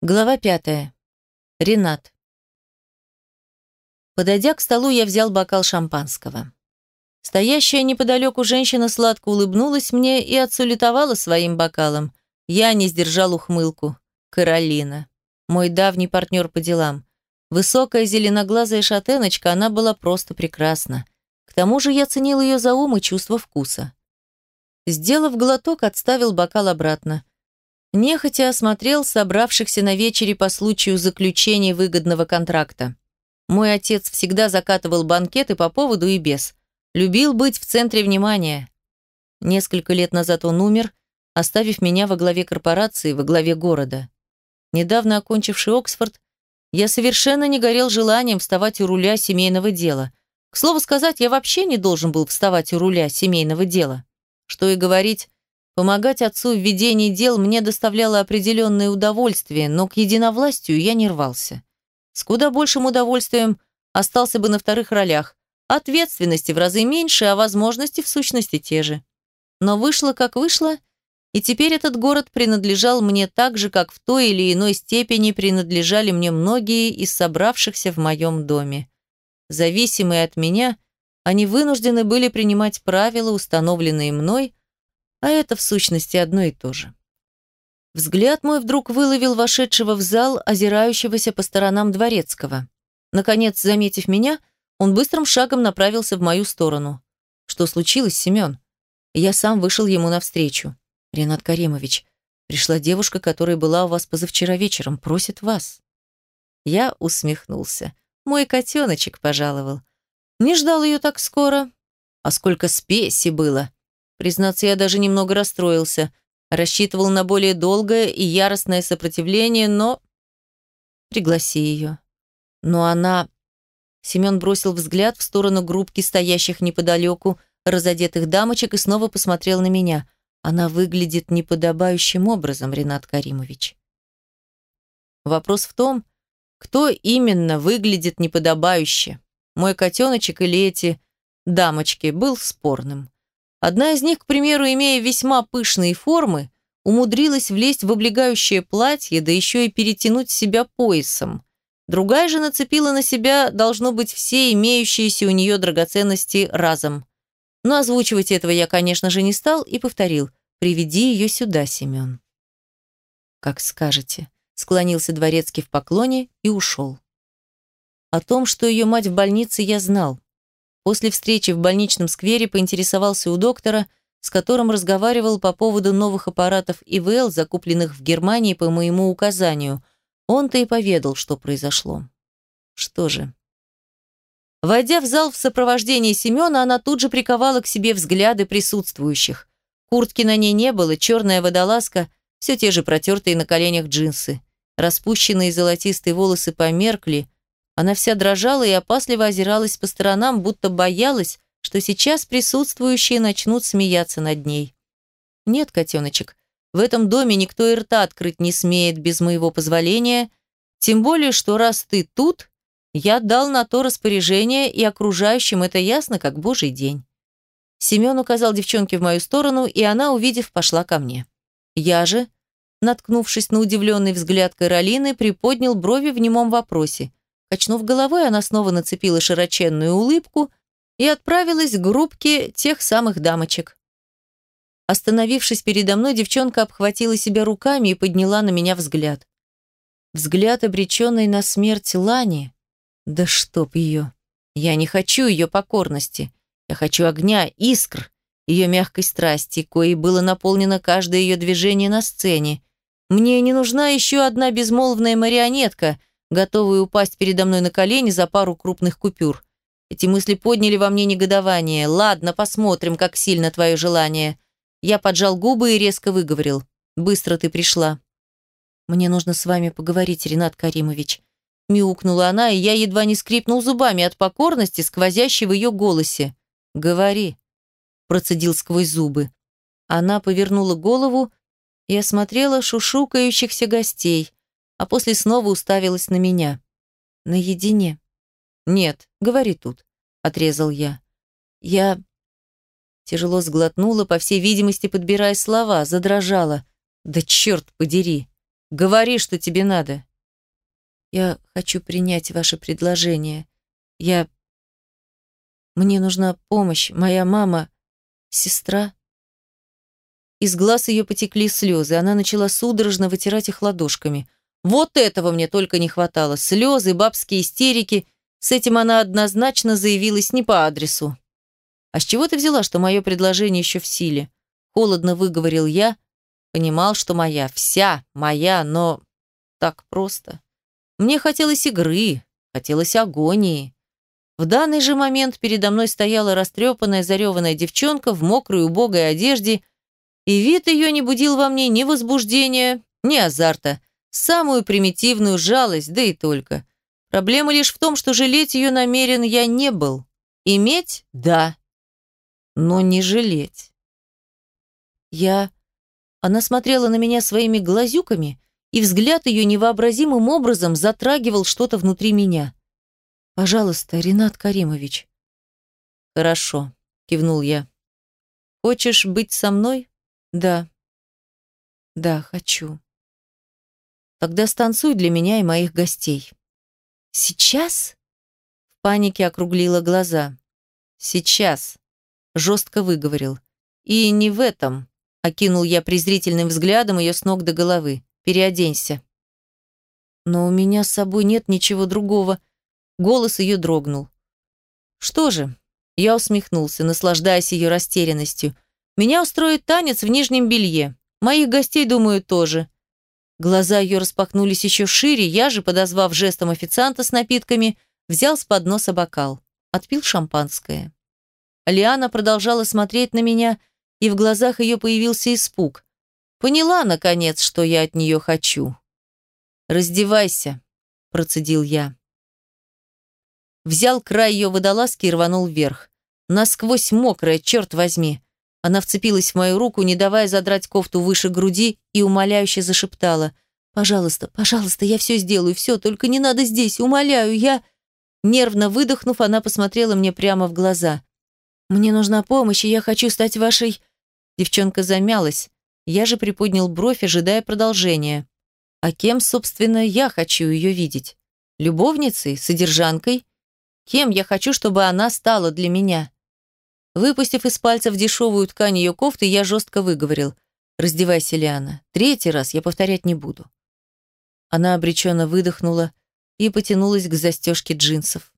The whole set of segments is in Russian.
Глава пятая. Ренат. Подойдя к столу, я взял бокал шампанского. Стоящая неподалеку женщина сладко улыбнулась мне и отсулетовала своим бокалом. Я не сдержал ухмылку. Каролина. Мой давний партнер по делам. Высокая зеленоглазая шатеночка, она была просто прекрасна. К тому же я ценил ее за ум и чувство вкуса. Сделав глоток, отставил бокал обратно. Нехотя осмотрел собравшихся на вечере по случаю заключения выгодного контракта. Мой отец всегда закатывал банкеты по поводу и без. Любил быть в центре внимания. Несколько лет назад он умер, оставив меня во главе корпорации, во главе города. Недавно окончивший Оксфорд, я совершенно не горел желанием вставать у руля семейного дела. К слову сказать, я вообще не должен был вставать у руля семейного дела. Что и говорить, Помогать отцу в ведении дел мне доставляло определенное удовольствие, но к единовластию я не рвался. С куда большим удовольствием остался бы на вторых ролях. Ответственности в разы меньше, а возможности в сущности те же. Но вышло как вышло, и теперь этот город принадлежал мне так же, как в той или иной степени принадлежали мне многие из собравшихся в моем доме. Зависимые от меня, они вынуждены были принимать правила, установленные мной, а это в сущности одно и то же. Взгляд мой вдруг выловил вошедшего в зал, озирающегося по сторонам дворецкого. Наконец, заметив меня, он быстрым шагом направился в мою сторону. «Что случилось, Семен?» Я сам вышел ему навстречу. «Ренат Каримович, пришла девушка, которая была у вас позавчера вечером, просит вас». Я усмехнулся. Мой котеночек пожаловал. Не ждал ее так скоро. А сколько спеси было. Признаться, я даже немного расстроился. Рассчитывал на более долгое и яростное сопротивление, но... Пригласи ее. Но она... Семен бросил взгляд в сторону группки стоящих неподалеку, разодетых дамочек, и снова посмотрел на меня. Она выглядит неподобающим образом, Ренат Каримович. Вопрос в том, кто именно выглядит неподобающе. Мой котеночек или эти дамочки был спорным. Одна из них, к примеру, имея весьма пышные формы, умудрилась влезть в облегающее платье, да еще и перетянуть себя поясом. Другая же нацепила на себя, должно быть, все имеющиеся у нее драгоценности разом. Но озвучивать этого я, конечно же, не стал и повторил «Приведи ее сюда, Семен». «Как скажете», — склонился дворецкий в поклоне и ушел. О том, что ее мать в больнице, я знал. После встречи в больничном сквере поинтересовался у доктора, с которым разговаривал по поводу новых аппаратов ИВЛ, закупленных в Германии по моему указанию. Он-то и поведал, что произошло. Что же? Войдя в зал в сопровождении Семена, она тут же приковала к себе взгляды присутствующих. Куртки на ней не было, черная водолазка, все те же протертые на коленях джинсы. Распущенные золотистые волосы померкли, она вся дрожала и опасливо озиралась по сторонам, будто боялась, что сейчас присутствующие начнут смеяться над ней. «Нет, котеночек, в этом доме никто и рта открыть не смеет без моего позволения, тем более, что раз ты тут, я дал на то распоряжение, и окружающим это ясно, как божий день». Семен указал девчонке в мою сторону, и она, увидев, пошла ко мне. Я же, наткнувшись на удивленный взгляд Каролины, приподнял брови в немом вопросе – Качнув головой, она снова нацепила широченную улыбку и отправилась к группке тех самых дамочек. Остановившись передо мной, девчонка обхватила себя руками и подняла на меня взгляд. Взгляд, обреченный на смерть Лани. Да чтоб ее. Я не хочу ее покорности. Я хочу огня, искр, ее мягкой страсти, коей было наполнено каждое ее движение на сцене. Мне не нужна еще одна безмолвная марионетка, готовые упасть передо мной на колени за пару крупных купюр. Эти мысли подняли во мне негодование. «Ладно, посмотрим, как сильно твое желание». Я поджал губы и резко выговорил. «Быстро ты пришла». «Мне нужно с вами поговорить, Ренат Каримович». Мяукнула она, и я едва не скрипнул зубами от покорности, сквозящей в ее голосе. «Говори», – процедил сквозь зубы. Она повернула голову и осмотрела шушукающихся гостей а после снова уставилась на меня. Наедине. «Нет, говори тут», — отрезал я. «Я...» Тяжело сглотнула, по всей видимости, подбирая слова, задрожала. «Да черт подери! Говори, что тебе надо. Я хочу принять ваше предложение. Я... Мне нужна помощь. Моя мама... Сестра... Из глаз ее потекли слезы. Она начала судорожно вытирать их ладошками. Вот этого мне только не хватало. Слезы, бабские истерики. С этим она однозначно заявилась не по адресу. «А с чего ты взяла, что мое предложение еще в силе?» Холодно выговорил я. Понимал, что моя, вся моя, но так просто. Мне хотелось игры, хотелось агонии. В данный же момент передо мной стояла растрепанная, зареванная девчонка в мокрой убогой одежде, и вид ее не будил во мне ни возбуждения, ни азарта, самую примитивную жалость, да и только. Проблема лишь в том, что жалеть ее намерен я не был. Иметь – да, но не жалеть. Я... Она смотрела на меня своими глазюками, и взгляд ее невообразимым образом затрагивал что-то внутри меня. «Пожалуйста, Ренат Каримович». «Хорошо», — кивнул я. «Хочешь быть со мной?» «Да». «Да, хочу». «Тогда станцуй для меня и моих гостей». «Сейчас?» В панике округлила глаза. «Сейчас», — жестко выговорил. «И не в этом», — окинул я презрительным взглядом ее с ног до головы. «Переоденься». «Но у меня с собой нет ничего другого», Голос ее дрогнул. «Что же?» Я усмехнулся, наслаждаясь ее растерянностью. «Меня устроит танец в нижнем белье. Моих гостей, думаю, тоже». Глаза ее распахнулись еще шире, я же, подозвав жестом официанта с напитками, взял с подноса бокал. Отпил шампанское. Лиана продолжала смотреть на меня, и в глазах ее появился испуг. Поняла, наконец, что я от нее хочу. «Раздевайся», – процедил я. Взял край ее водолазки и рванул вверх. Насквозь мокрая, черт возьми. Она вцепилась в мою руку, не давая задрать кофту выше груди, и умоляюще зашептала. «Пожалуйста, пожалуйста, я все сделаю, все, только не надо здесь, умоляю, я...» Нервно выдохнув, она посмотрела мне прямо в глаза. «Мне нужна помощь, и я хочу стать вашей...» Девчонка замялась. Я же приподнял бровь, ожидая продолжения. А кем, собственно, я хочу ее видеть? Любовницей? Содержанкой? Кем я хочу, чтобы она стала для меня? Выпустив из пальцев дешевую ткань ее кофты, я жестко выговорил. «Раздевайся, Лиана. Третий раз я повторять не буду». Она обреченно выдохнула и потянулась к застежке джинсов.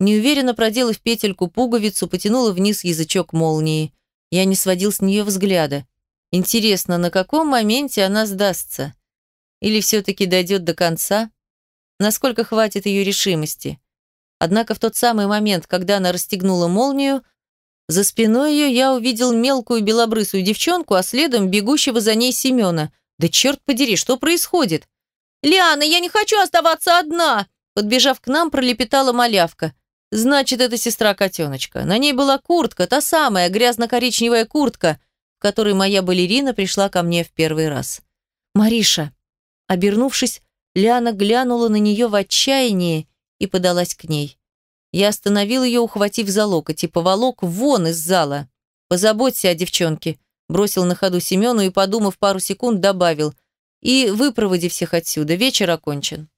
Неуверенно проделав петельку пуговицу, потянула вниз язычок молнии. Я не сводил с нее взгляда. Интересно, на каком моменте она сдастся? Или все-таки дойдет до конца? Насколько хватит ее решимости? Однако в тот самый момент, когда она расстегнула молнию, за спиной ее я увидел мелкую белобрысую девчонку, а следом бегущего за ней Семена. Да черт подери, что происходит? «Лиана, я не хочу оставаться одна!» Подбежав к нам, пролепетала малявка. Значит, это сестра котеночка. На ней была куртка, та самая грязно-коричневая куртка, в которой моя балерина пришла ко мне в первый раз. «Мариша!» Обернувшись, Лиана глянула на нее в отчаянии и подалась к ней. Я остановил ее, ухватив за локоть, и поволок вон из зала. «Позаботься о девчонке», – бросил на ходу Семену и, подумав пару секунд, добавил. «И выпроводи всех отсюда, вечер окончен».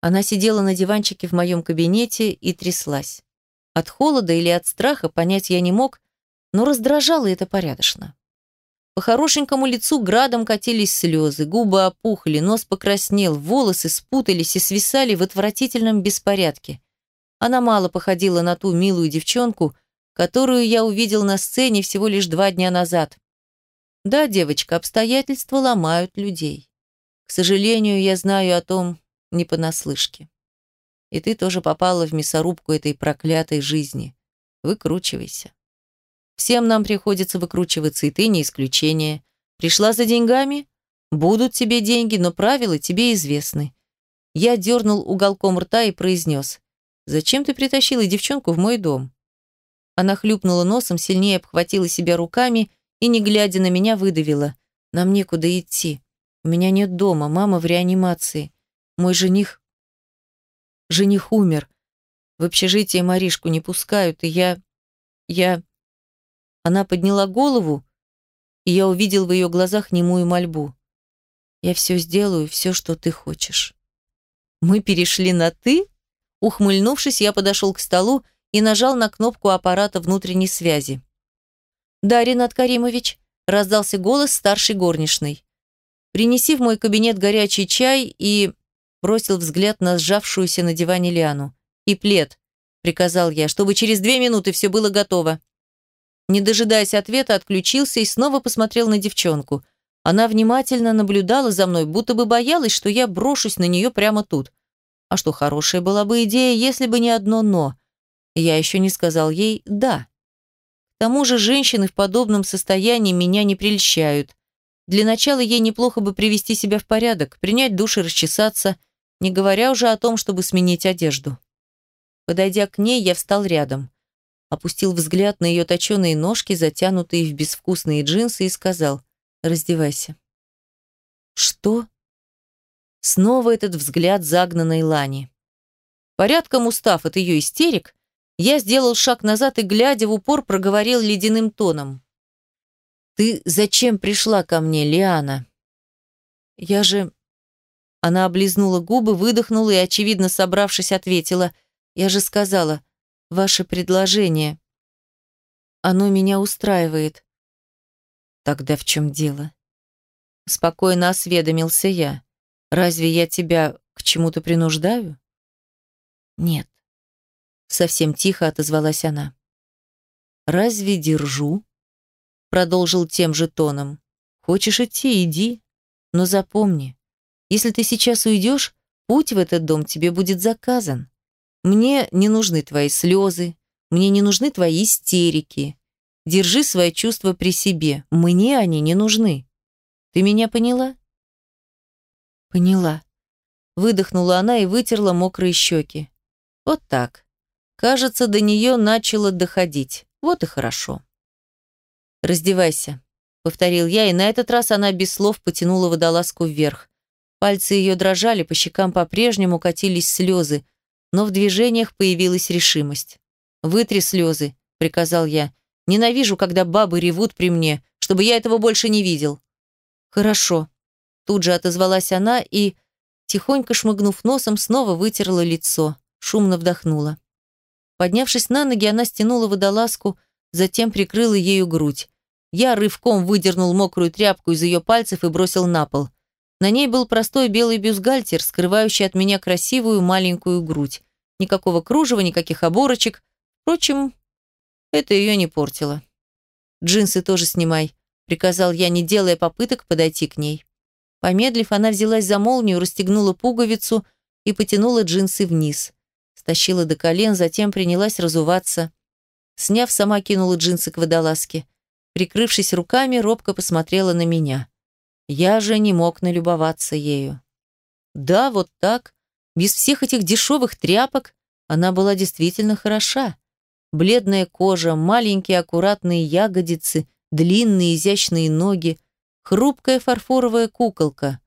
Она сидела на диванчике в моем кабинете и тряслась. От холода или от страха понять я не мог, но раздражало это порядочно. По хорошенькому лицу градом катились слезы, губы опухли, нос покраснел, волосы спутались и свисали в отвратительном беспорядке. Она мало походила на ту милую девчонку, которую я увидел на сцене всего лишь два дня назад. Да, девочка, обстоятельства ломают людей. К сожалению, я знаю о том не понаслышке. И ты тоже попала в мясорубку этой проклятой жизни. Выкручивайся. Всем нам приходится выкручиваться, и ты не исключение. Пришла за деньгами? Будут тебе деньги, но правила тебе известны. Я дернул уголком рта и произнес. «Зачем ты притащила девчонку в мой дом?» Она хлюпнула носом, сильнее обхватила себя руками и, не глядя на меня, выдавила. «Нам некуда идти. У меня нет дома, мама в реанимации. Мой жених... Жених умер. В общежитие Маришку не пускают, и я... Я... Она подняла голову, и я увидел в ее глазах немую мольбу. Я все сделаю, все, что ты хочешь. Мы перешли на «ты»? Ухмыльнувшись, я подошел к столу и нажал на кнопку аппарата внутренней связи. «Да, Ренат Каримович», – раздался голос старшей горничной. «Принеси в мой кабинет горячий чай и...» бросил взгляд на сжавшуюся на диване Лиану. «И плед», – приказал я, чтобы через две минуты все было готово. Не дожидаясь ответа, отключился и снова посмотрел на девчонку. Она внимательно наблюдала за мной, будто бы боялась, что я брошусь на нее прямо тут. А что, хорошая была бы идея, если бы не одно «но». Я еще не сказал ей «да». К тому же женщины в подобном состоянии меня не прельщают. Для начала ей неплохо бы привести себя в порядок, принять душ и расчесаться, не говоря уже о том, чтобы сменить одежду. Подойдя к ней, я встал рядом опустил взгляд на ее точеные ножки, затянутые в безвкусные джинсы, и сказал «Раздевайся». «Что?» Снова этот взгляд загнанной Лани. Порядком устав от ее истерик, я сделал шаг назад и, глядя в упор, проговорил ледяным тоном. «Ты зачем пришла ко мне, Лиана?» «Я же...» Она облизнула губы, выдохнула и, очевидно собравшись, ответила. «Я же сказала, ваше предложение. Оно меня устраивает. Тогда в чем дело? Спокойно осведомился я. Разве я тебя к чему-то принуждаю? Нет. Совсем тихо отозвалась она. Разве держу? Продолжил тем же тоном. Хочешь идти, иди. Но запомни, если ты сейчас уйдешь, путь в этот дом тебе будет заказан. Мне не нужны твои слезы, мне не нужны твои истерики. Держи свои чувства при себе, мне они не нужны. Ты меня поняла? Поняла. Выдохнула она и вытерла мокрые щеки. Вот так. Кажется, до нее начало доходить. Вот и хорошо. «Раздевайся», — повторил я, и на этот раз она без слов потянула водолазку вверх. Пальцы ее дрожали, по щекам по-прежнему катились слезы, но в движениях появилась решимость. «Вытри слезы», — приказал я. «Ненавижу, когда бабы ревут при мне, чтобы я этого больше не видел». «Хорошо», — тут же отозвалась она и, тихонько шмыгнув носом, снова вытерла лицо, шумно вдохнула. Поднявшись на ноги, она стянула водолазку, затем прикрыла ею грудь. Я рывком выдернул мокрую тряпку из ее пальцев и бросил на пол. На ней был простой белый бюстгальтер, скрывающий от меня красивую маленькую грудь. Никакого кружева, никаких оборочек. Впрочем, это ее не портило. «Джинсы тоже снимай», — приказал я, не делая попыток подойти к ней. Помедлив, она взялась за молнию, расстегнула пуговицу и потянула джинсы вниз. Стащила до колен, затем принялась разуваться. Сняв, сама кинула джинсы к водолазке. Прикрывшись руками, робко посмотрела на меня. Я же не мог налюбоваться ею. Да, вот так, без всех этих дешевых тряпок, она была действительно хороша. Бледная кожа, маленькие аккуратные ягодицы, длинные изящные ноги, хрупкая фарфоровая куколка.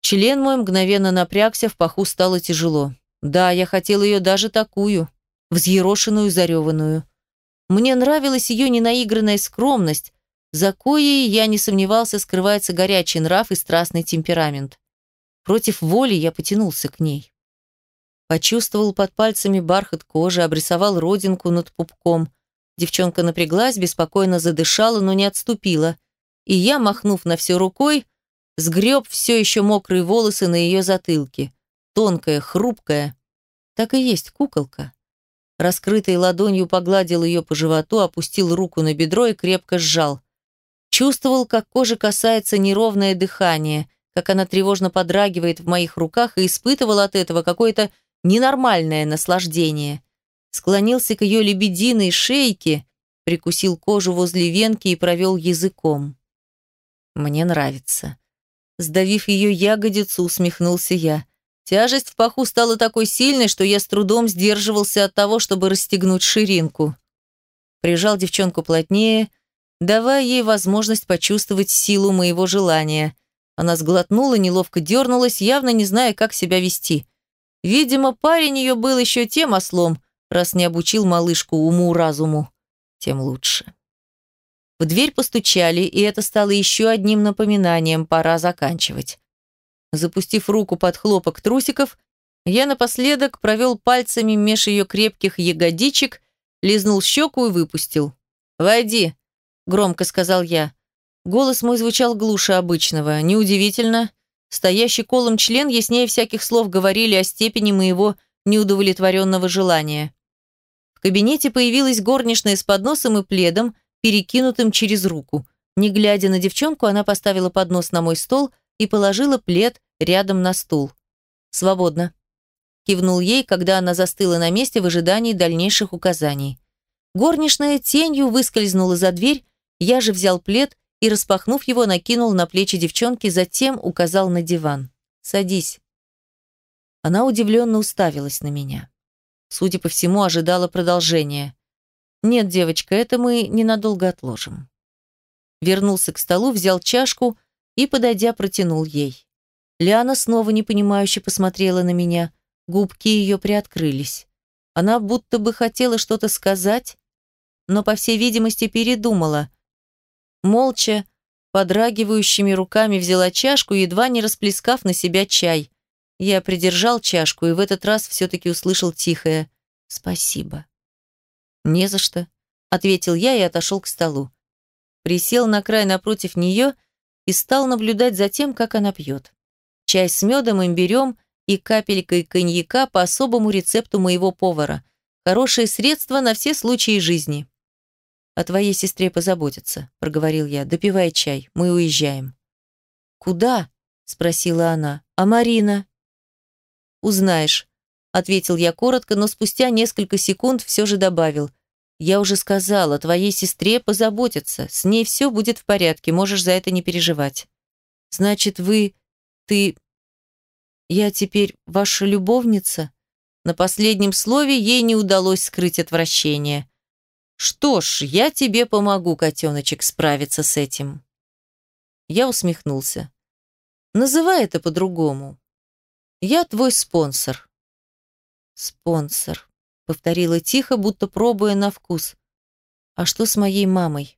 Член мой мгновенно напрягся, в паху стало тяжело. Да, я хотел ее даже такую, взъерошенную, зареванную. Мне нравилась ее ненаигранная скромность, за коей, я не сомневался, скрывается горячий нрав и страстный темперамент. Против воли я потянулся к ней. Почувствовал под пальцами бархат кожи, обрисовал родинку над пупком. Девчонка напряглась, беспокойно задышала, но не отступила. И я, махнув на все рукой, сгреб все еще мокрые волосы на ее затылке. Тонкая, хрупкая. Так и есть куколка. Раскрытой ладонью погладил ее по животу, опустил руку на бедро и крепко сжал. Чувствовал, как кожа касается неровное дыхание, как она тревожно подрагивает в моих руках и испытывал от этого какое-то ненормальное наслаждение. Склонился к ее лебединой шейке, прикусил кожу возле венки и провел языком. Мне нравится. Сдавив ее ягодицу, усмехнулся я. Тяжесть в паху стала такой сильной, что я с трудом сдерживался от того, чтобы расстегнуть ширинку. Прижал девчонку плотнее, давая ей возможность почувствовать силу моего желания. Она сглотнула, неловко дернулась, явно не зная, как себя вести. Видимо, парень ее был еще тем ослом, раз не обучил малышку уму-разуму. Тем лучше. В дверь постучали, и это стало еще одним напоминанием, пора заканчивать. Запустив руку под хлопок трусиков, я напоследок провел пальцами меж ее крепких ягодичек, лизнул щеку и выпустил. «Войди», — громко сказал я. Голос мой звучал глуше обычного. Неудивительно. Стоящий колом член яснее всяких слов говорили о степени моего неудовлетворенного желания. В кабинете появилась горничная с подносом и пледом, перекинутым через руку. Не глядя на девчонку, она поставила поднос на мой стол и положила плед рядом на стул. «Свободно», – кивнул ей, когда она застыла на месте в ожидании дальнейших указаний. Горничная тенью выскользнула за дверь, я же взял плед и, распахнув его, накинул на плечи девчонки, затем указал на диван. «Садись». Она удивленно уставилась на меня. Судя по всему, ожидала продолжения. «Нет, девочка, это мы ненадолго отложим». Вернулся к столу, взял чашку и, подойдя, протянул ей. Лиана снова непонимающе посмотрела на меня. Губки ее приоткрылись. Она будто бы хотела что-то сказать, но, по всей видимости, передумала. Молча, подрагивающими руками взяла чашку, едва не расплескав на себя чай. Я придержал чашку и в этот раз все-таки услышал тихое «Спасибо». «Не за что», — ответил я и отошел к столу. Присел на край напротив нее и стал наблюдать за тем, как она пьет. Чай с медом, имбирем и капелькой коньяка по особому рецепту моего повара. Хорошее средство на все случаи жизни. «О твоей сестре позаботятся», — проговорил я. «Допивай чай, мы уезжаем». «Куда?» — спросила она. «А Марина?» «Узнаешь», ответил я коротко, но спустя несколько секунд все же добавил. «Я уже сказала, твоей сестре позаботиться. С ней все будет в порядке, можешь за это не переживать». «Значит, вы... ты... я теперь ваша любовница?» На последнем слове ей не удалось скрыть отвращение. «Что ж, я тебе помогу, котеночек, справиться с этим». Я усмехнулся. «Называй это по-другому. Я твой спонсор». «Спонсор», — повторила тихо, будто пробуя на вкус. «А что с моей мамой?»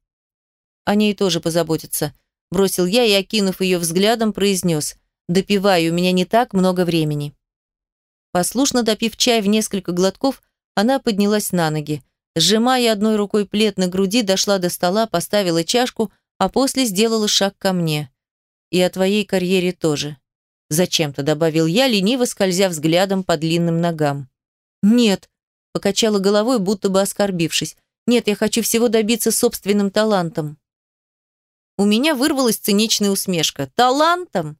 «О ней тоже позаботиться», — бросил я и, окинув ее взглядом, произнес. «Допивай, у меня не так много времени». Послушно допив чай в несколько глотков, она поднялась на ноги. Сжимая одной рукой плед на груди, дошла до стола, поставила чашку, а после сделала шаг ко мне. «И о твоей карьере тоже. Зачем-то добавил я, лениво скользя взглядом по длинным ногам. «Нет», — покачала головой, будто бы оскорбившись. «Нет, я хочу всего добиться собственным талантом». У меня вырвалась циничная усмешка. «Талантом?»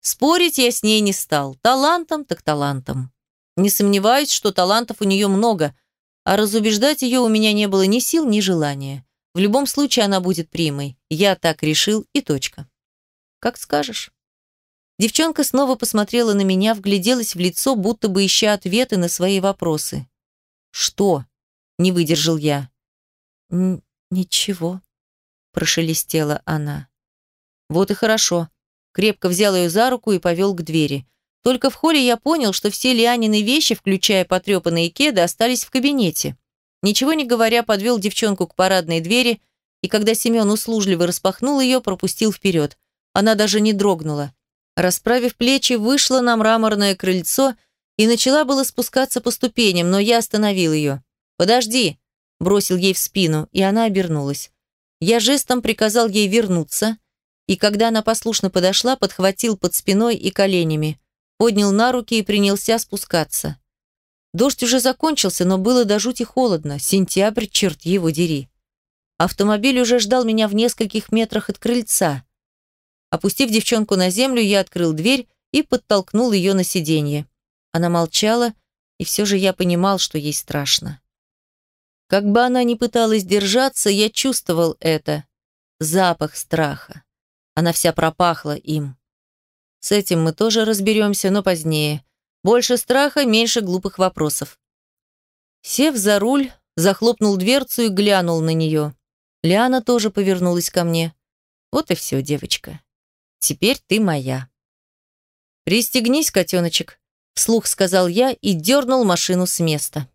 Спорить я с ней не стал. Талантом так талантом. Не сомневаюсь, что талантов у нее много, а разубеждать ее у меня не было ни сил, ни желания. В любом случае она будет примой. Я так решил и точка. Как скажешь. Девчонка снова посмотрела на меня, вгляделась в лицо, будто бы ища ответы на свои вопросы. «Что?» – не выдержал я. «Ничего», – прошелестела она. «Вот и хорошо». Крепко взял ее за руку и повел к двери. Только в холле я понял, что все Лианины вещи, включая потрепанные кеды, остались в кабинете. Ничего не говоря, подвел девчонку к парадной двери, и когда Семен услужливо распахнул ее, пропустил вперед. Она даже не дрогнула. Расправив плечи, вышла на мраморное крыльцо и начала было спускаться по ступеням, но я остановил ее. «Подожди!» – бросил ей в спину, и она обернулась. Я жестом приказал ей вернуться, и когда она послушно подошла, подхватил под спиной и коленями, поднял на руки и принялся спускаться. Дождь уже закончился, но было до жути холодно. Сентябрь, черт его дери. Автомобиль уже ждал меня в нескольких метрах от крыльца. Опустив девчонку на землю, я открыл дверь и подтолкнул ее на сиденье. Она молчала, и все же я понимал, что ей страшно. Как бы она ни пыталась держаться, я чувствовал это. Запах страха. Она вся пропахла им. С этим мы тоже разберемся, но позднее. Больше страха, меньше глупых вопросов. Сев за руль, захлопнул дверцу и глянул на нее. Лиана тоже повернулась ко мне. Вот и все, девочка. Теперь ты моя». «Пристегнись, котеночек», — вслух сказал я и дернул машину с места.